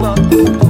love.